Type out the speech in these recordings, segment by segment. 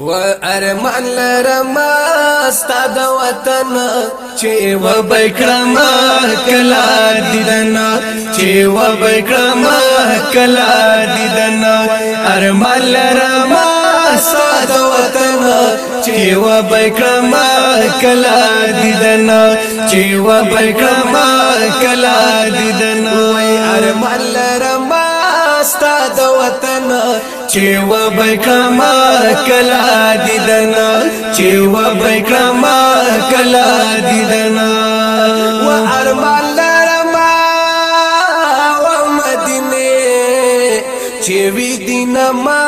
و ارمان لرم استا د وطن چې و بکرم کلا دیدن چې و بکرم کلا دیدن ارمان لرم استا د وطن چې و بکرم کلا دیدن چې و بکرم کلا دیدن ارمان لرم استا د وطن چې و بکما کلا دیدنا چې و بکما کلا دیدنا و ارمان لرما و مدینه چې وی دینا ما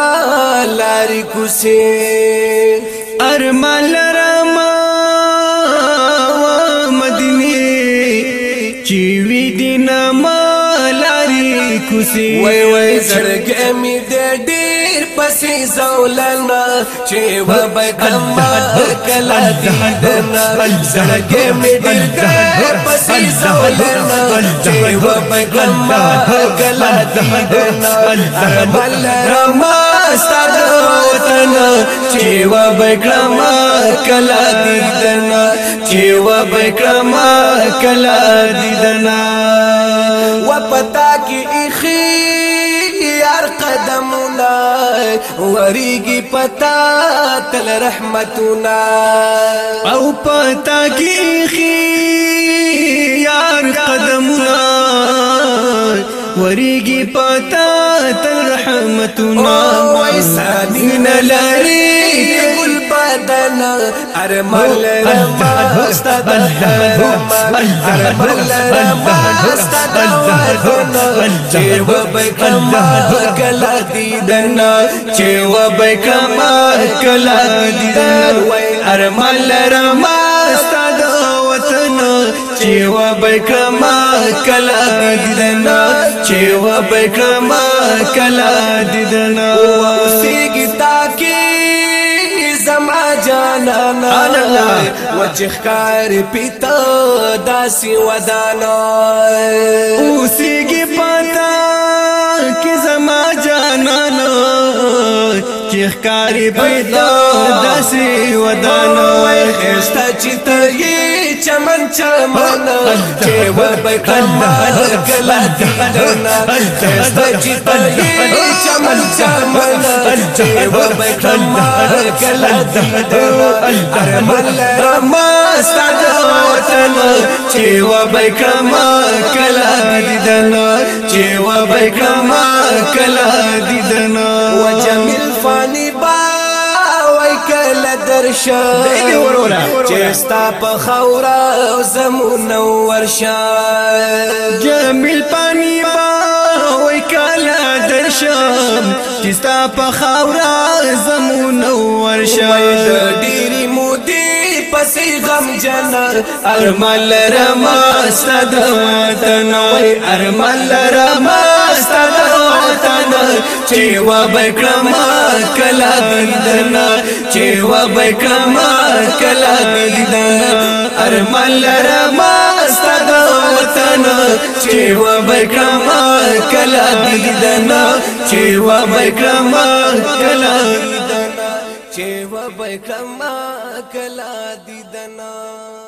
لاری کوسه ارمان لرما و مدینه چې وی دینا ما کوسی وای وای زړګې می دې ډیر پسې زولنا چې و بدم کلا دې زړګې می دې پسې زولنا چې و بدم کلا دې بل رما ستاد وطن چې و بکرم کلا دې دنا چې و بکرم کلا دې دنا و پتا هر قدمونه وريږي پتا تل رحمتونه او پتا کې خي یار قدمونه وريږي پتا تل رحمتونه وای سامین لري ارمل رما استاد رما ارمل رما استاد ورنا چې وبکم کلا دیدن چې وبکم کلا دیدن ارمل رما استاد وطن چې وبکم کلا دیدن چې وبکم کلا دیدن اوسېږي لا لا وجه خار پیتا داسی ودانا اوسیږي پتا کی زما جانانا چې خار پیتا داسی ودانا وای خستا چې ته چمن کې و به کمال کلا دیدنا خسته چې په چمن چمن کې و به کمال کلا دیدنا ارمان رما ستاد وطن چې و به کمال کلا دیدنا چې و به کمال کلا درشه چستا په خورا زمون ورشه جمیل پانی با وای کلا درشم چستا په خورا زمون ورشه ډيري مودي پسې غم جن ارمل رما ستد وطن وای ارمل رما ستد وطن چې و بکرم کلا بندنا چې و به کما کلا دیدن ارمان لرما استاد وطن چې و به کما کلا دیدن چې و به کما کلا دیدن چې و به کما کلا دیدن